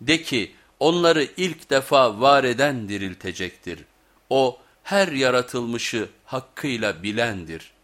De ki onları ilk defa var eden diriltecektir. O her yaratılmışı hakkıyla bilendir.''